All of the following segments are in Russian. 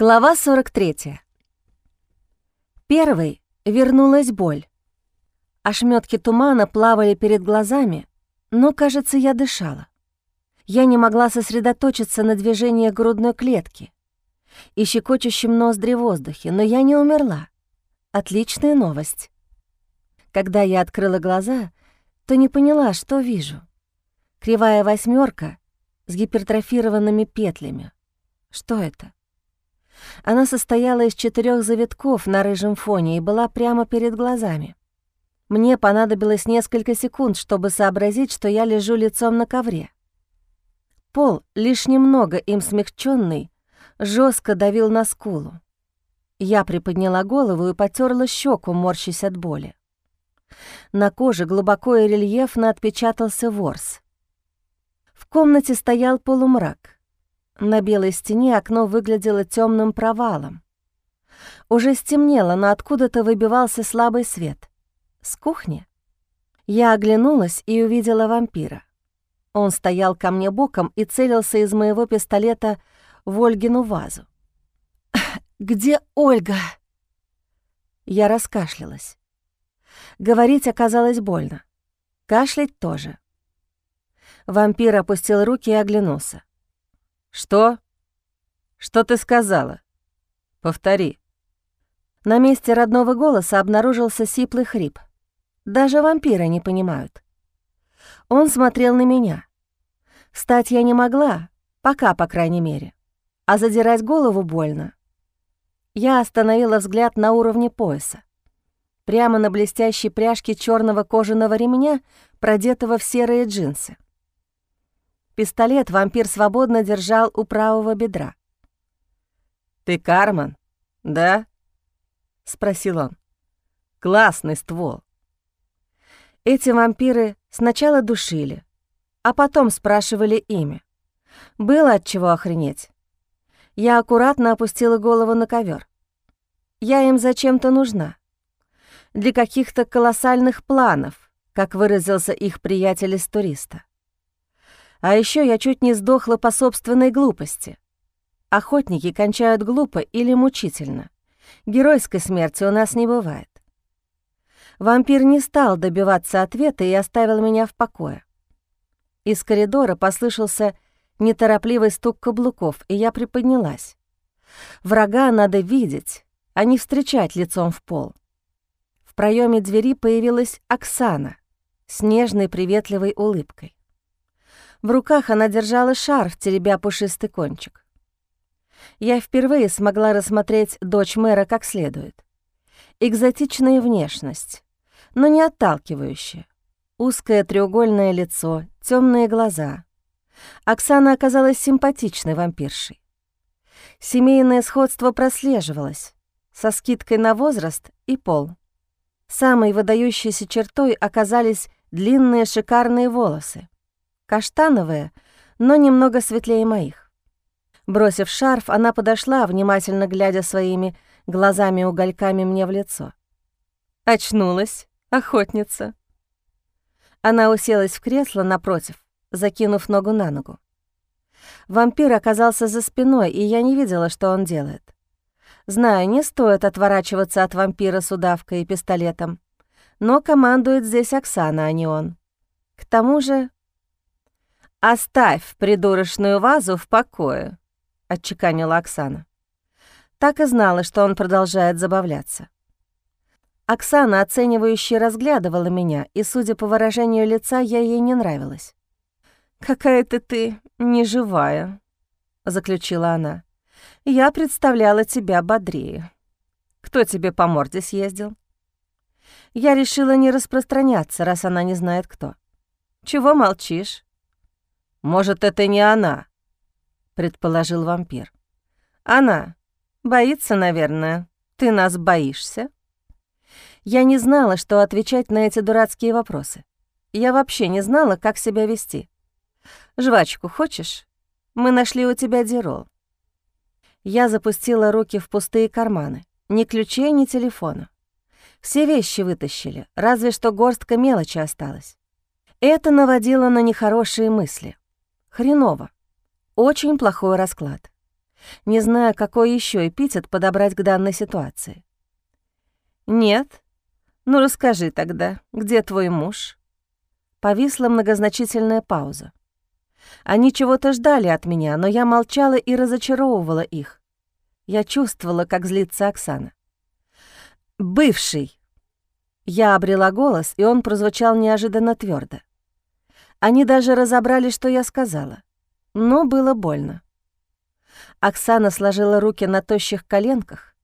Глава 43. Первой вернулась боль. Ошметки тумана плавали перед глазами, но, кажется, я дышала. Я не могла сосредоточиться на движении грудной клетки и щекочущем ноздри воздухе, но я не умерла. Отличная новость. Когда я открыла глаза, то не поняла, что вижу. Кривая восьмерка с гипертрофированными петлями. Что это? Она состояла из четырех завитков на рыжем фоне и была прямо перед глазами. Мне понадобилось несколько секунд, чтобы сообразить, что я лежу лицом на ковре. Пол, лишь немного им смягченный, жестко давил на скулу. Я приподняла голову и потерла щеку, морщась от боли. На коже глубоко и рельефно отпечатался ворс. В комнате стоял полумрак. На белой стене окно выглядело темным провалом. Уже стемнело, но откуда-то выбивался слабый свет. С кухни. Я оглянулась и увидела вампира. Он стоял ко мне боком и целился из моего пистолета в Ольгину вазу. «Где Ольга?» Я раскашлялась. Говорить оказалось больно. Кашлять тоже. Вампир опустил руки и оглянулся. «Что? Что ты сказала? Повтори». На месте родного голоса обнаружился сиплый хрип. Даже вампиры не понимают. Он смотрел на меня. Встать я не могла, пока, по крайней мере. А задирать голову больно. Я остановила взгляд на уровне пояса. Прямо на блестящей пряжке черного кожаного ремня, продетого в серые джинсы. Пистолет вампир свободно держал у правого бедра. «Ты Карман, да?» — спросил он. «Классный ствол». Эти вампиры сначала душили, а потом спрашивали имя. Было от чего охренеть. Я аккуратно опустила голову на ковер. Я им зачем-то нужна. Для каких-то колоссальных планов, как выразился их приятель из туриста. А еще я чуть не сдохла по собственной глупости. Охотники кончают глупо или мучительно. Геройской смерти у нас не бывает. Вампир не стал добиваться ответа и оставил меня в покое. Из коридора послышался неторопливый стук каблуков, и я приподнялась. Врага надо видеть, а не встречать лицом в пол. В проеме двери появилась Оксана с нежной приветливой улыбкой. В руках она держала шарф, теребя пушистый кончик. Я впервые смогла рассмотреть дочь мэра как следует. Экзотичная внешность, но не отталкивающая. Узкое треугольное лицо, темные глаза. Оксана оказалась симпатичной вампиршей. Семейное сходство прослеживалось, со скидкой на возраст и пол. Самой выдающейся чертой оказались длинные шикарные волосы каштановые, но немного светлее моих. Бросив шарф, она подошла, внимательно глядя своими глазами-угольками мне в лицо. Очнулась, охотница. Она уселась в кресло напротив, закинув ногу на ногу. Вампир оказался за спиной, и я не видела, что он делает. Знаю, не стоит отворачиваться от вампира с удавкой и пистолетом, но командует здесь Оксана, а не он. К тому же «Оставь придурочную вазу в покое», — отчеканила Оксана. Так и знала, что он продолжает забавляться. Оксана, оценивающе разглядывала меня, и, судя по выражению лица, я ей не нравилась. «Какая-то ты неживая», — заключила она. «Я представляла тебя бодрее. Кто тебе по морде съездил?» Я решила не распространяться, раз она не знает кто. «Чего молчишь?» «Может, это не она?» — предположил вампир. «Она. Боится, наверное. Ты нас боишься?» Я не знала, что отвечать на эти дурацкие вопросы. Я вообще не знала, как себя вести. «Жвачку хочешь? Мы нашли у тебя дирол». Я запустила руки в пустые карманы. Ни ключей, ни телефона. Все вещи вытащили, разве что горстка мелочи осталась. Это наводило на нехорошие мысли. Хреново. Очень плохой расклад. не зная, какой еще эпитет подобрать к данной ситуации. «Нет? Ну расскажи тогда, где твой муж?» Повисла многозначительная пауза. Они чего-то ждали от меня, но я молчала и разочаровывала их. Я чувствовала, как злится Оксана. «Бывший!» Я обрела голос, и он прозвучал неожиданно твердо. Они даже разобрали, что я сказала. Но было больно. Оксана сложила руки на тощих коленках.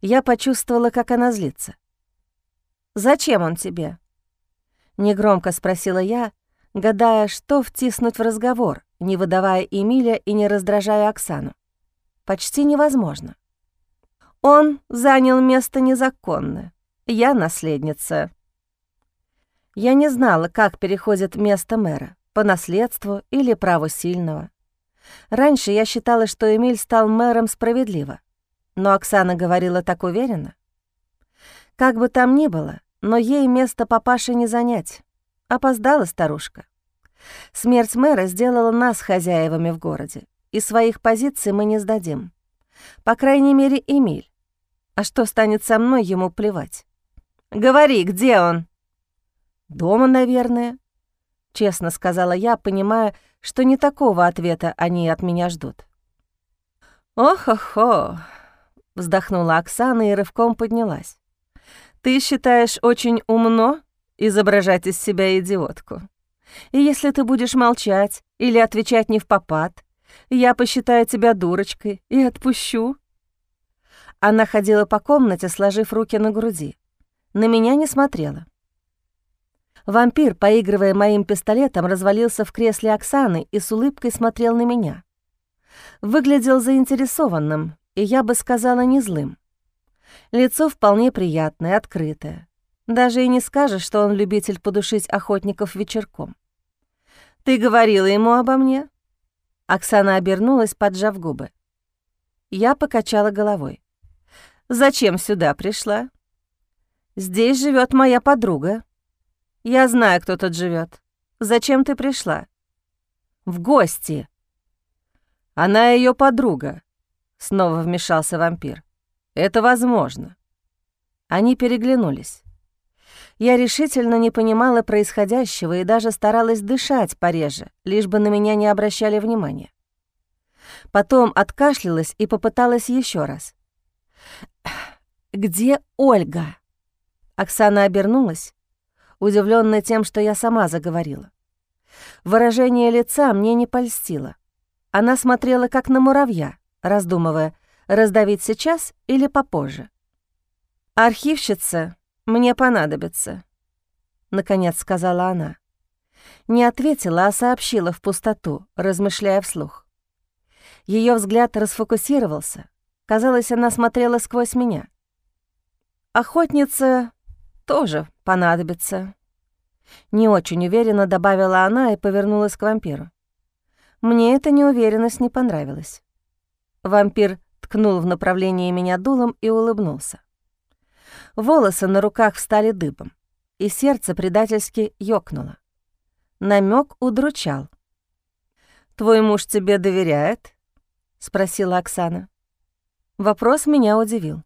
Я почувствовала, как она злится. «Зачем он тебе?» Негромко спросила я, гадая, что втиснуть в разговор, не выдавая Эмиля и не раздражая Оксану. Почти невозможно. Он занял место незаконно. Я наследница. Я не знала, как переходит место мэра, по наследству или праву сильного. Раньше я считала, что Эмиль стал мэром справедливо, но Оксана говорила так уверенно. Как бы там ни было, но ей место папаши не занять. Опоздала старушка. Смерть мэра сделала нас хозяевами в городе, и своих позиций мы не сдадим. По крайней мере, Эмиль. А что станет со мной, ему плевать. «Говори, где он?» «Дома, наверное», — честно сказала я, понимая, что не такого ответа они от меня ждут. «Ох-охо!» — вздохнула Оксана и рывком поднялась. «Ты считаешь очень умно изображать из себя идиотку? И если ты будешь молчать или отвечать не в попад, я посчитаю тебя дурочкой и отпущу». Она ходила по комнате, сложив руки на груди. На меня не смотрела. Вампир, поигрывая моим пистолетом, развалился в кресле Оксаны и с улыбкой смотрел на меня. Выглядел заинтересованным, и я бы сказала, не злым. Лицо вполне приятное, открытое. Даже и не скажешь, что он любитель подушить охотников вечерком. «Ты говорила ему обо мне?» Оксана обернулась, поджав губы. Я покачала головой. «Зачем сюда пришла?» «Здесь живет моя подруга», я знаю, кто тут живет. Зачем ты пришла? В гости. Она ее подруга. Снова вмешался вампир. Это возможно. Они переглянулись. Я решительно не понимала происходящего и даже старалась дышать пореже, лишь бы на меня не обращали внимания. Потом откашлялась и попыталась еще раз. «Где Ольга?» Оксана обернулась, удивленная тем, что я сама заговорила. Выражение лица мне не польстило. Она смотрела как на муравья, раздумывая, раздавить сейчас или попозже. «Архивщица мне понадобится», — наконец сказала она. Не ответила, а сообщила в пустоту, размышляя вслух. Ее взгляд расфокусировался. Казалось, она смотрела сквозь меня. «Охотница тоже понадобится». Не очень уверенно добавила она и повернулась к вампиру. Мне эта неуверенность не понравилась. Вампир ткнул в направлении меня дулом и улыбнулся. Волосы на руках встали дыбом, и сердце предательски ёкнуло. Намек удручал. «Твой муж тебе доверяет?» — спросила Оксана. Вопрос меня удивил.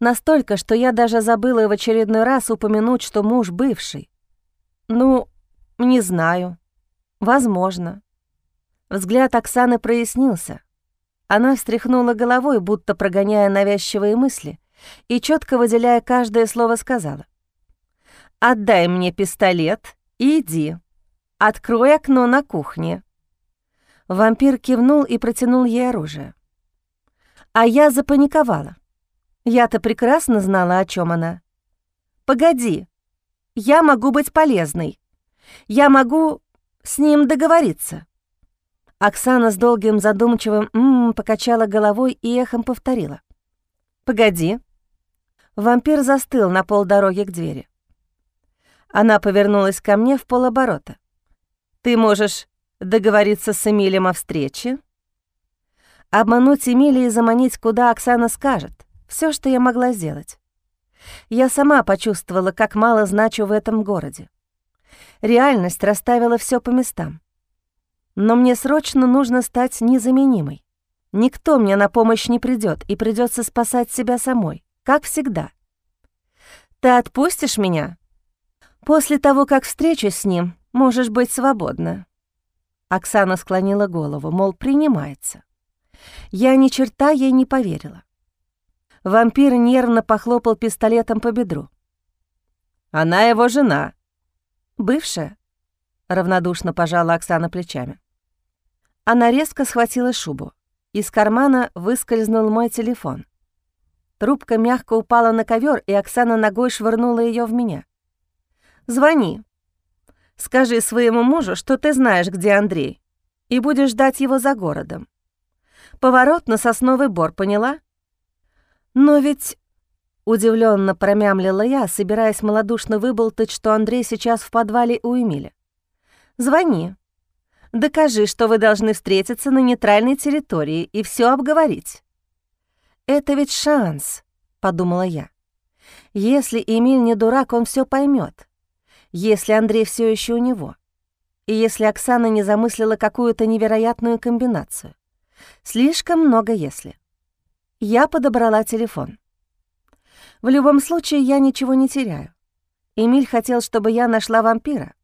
Настолько, что я даже забыла в очередной раз упомянуть, что муж бывший. Ну, не знаю. Возможно. Взгляд Оксаны прояснился. Она встряхнула головой, будто прогоняя навязчивые мысли, и четко выделяя каждое слово сказала. «Отдай мне пистолет и иди. Открой окно на кухне». Вампир кивнул и протянул ей оружие. А я запаниковала. Я-то прекрасно знала, о чем она. «Погоди, я могу быть полезной. Я могу с ним договориться». Оксана с долгим задумчивым «м-м» покачала головой и эхом повторила. «Погоди». Вампир застыл на полдороги к двери. Она повернулась ко мне в полоборота. «Ты можешь договориться с Эмилем о встрече?» Обмануть Эмилия и заманить, куда Оксана скажет. Все, что я могла сделать. Я сама почувствовала, как мало значу в этом городе. Реальность расставила все по местам. Но мне срочно нужно стать незаменимой. Никто мне на помощь не придет, и придется спасать себя самой, как всегда. Ты отпустишь меня? После того, как встречусь с ним, можешь быть свободна. Оксана склонила голову, мол, принимается. Я ни черта ей не поверила. Вампир нервно похлопал пистолетом по бедру. «Она его жена». «Бывшая?» — равнодушно пожала Оксана плечами. Она резко схватила шубу. Из кармана выскользнул мой телефон. Трубка мягко упала на ковер, и Оксана ногой швырнула ее в меня. «Звони. Скажи своему мужу, что ты знаешь, где Андрей, и будешь ждать его за городом. Поворот на сосновый бор, поняла?» «Но ведь...» — удивленно промямлила я, собираясь малодушно выболтать, что Андрей сейчас в подвале у Эмиля. «Звони. Докажи, что вы должны встретиться на нейтральной территории и все обговорить». «Это ведь шанс», — подумала я. «Если Эмиль не дурак, он все поймет. Если Андрей все еще у него. И если Оксана не замыслила какую-то невероятную комбинацию. Слишком много «если». Я подобрала телефон. В любом случае, я ничего не теряю. Эмиль хотел, чтобы я нашла вампира.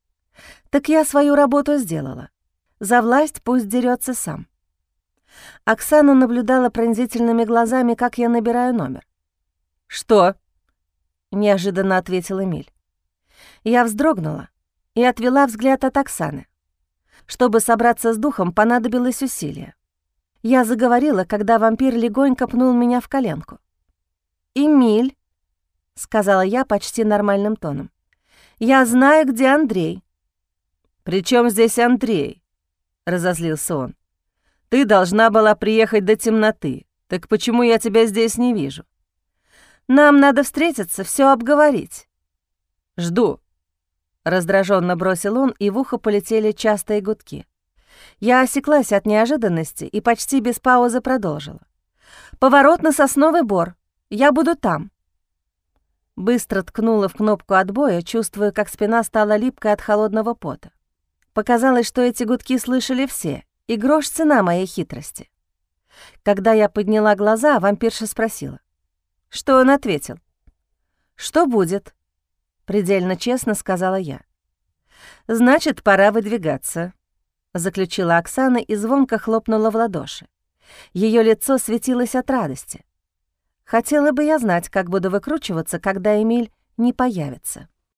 Так я свою работу сделала. За власть пусть дерется сам. Оксана наблюдала пронзительными глазами, как я набираю номер. «Что?» — неожиданно ответил Эмиль. Я вздрогнула и отвела взгляд от Оксаны. Чтобы собраться с духом, понадобилось усилие. Я заговорила, когда вампир легонько пнул меня в коленку. «Эмиль», — сказала я почти нормальным тоном, — «я знаю, где Андрей». «При чем здесь Андрей?» — разозлился он. «Ты должна была приехать до темноты. Так почему я тебя здесь не вижу?» «Нам надо встретиться, все обговорить». «Жду», — раздраженно бросил он, и в ухо полетели частые гудки. Я осеклась от неожиданности и почти без паузы продолжила. «Поворот на сосновый бор. Я буду там». Быстро ткнула в кнопку отбоя, чувствуя, как спина стала липкой от холодного пота. Показалось, что эти гудки слышали все, и грош цена моей хитрости. Когда я подняла глаза, вампирша спросила. Что он ответил? «Что будет?» — предельно честно сказала я. «Значит, пора выдвигаться», — заключила Оксана и звонко хлопнула в ладоши. Ее лицо светилось от радости. Хотела бы я знать, как буду выкручиваться, когда Эмиль не появится.